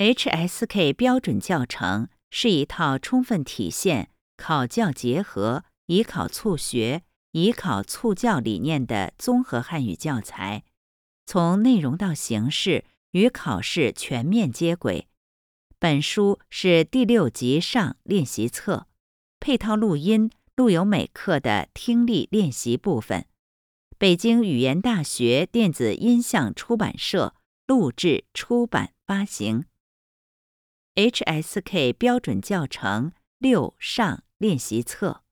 HSK 标准教程是一套充分体现考教结合、以考促学、以考促教理念的综合汉语教材，从内容到形式与考试全面接轨。本书是第六级上练习册，配套录音录有每课的听力练习部分。北京语言大学电子音像出版社录制、出版、发行。HSK 标准教程六上练习册。